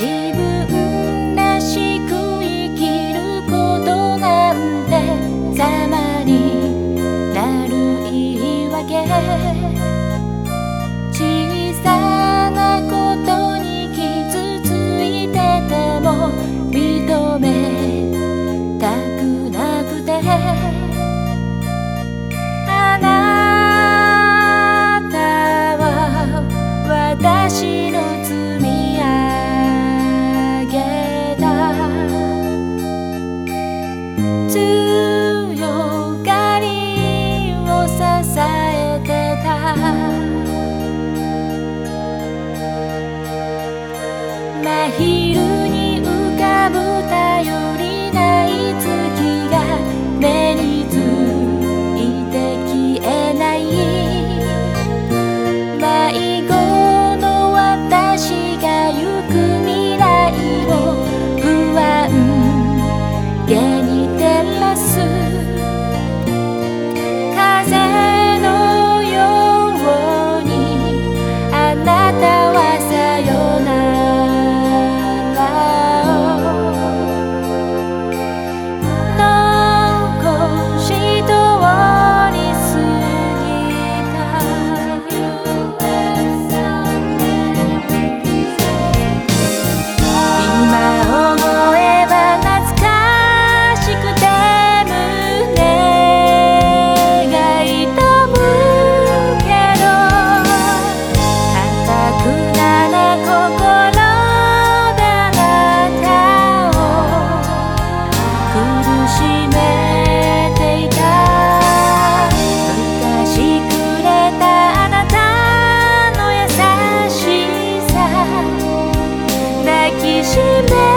自分 libertad. しめ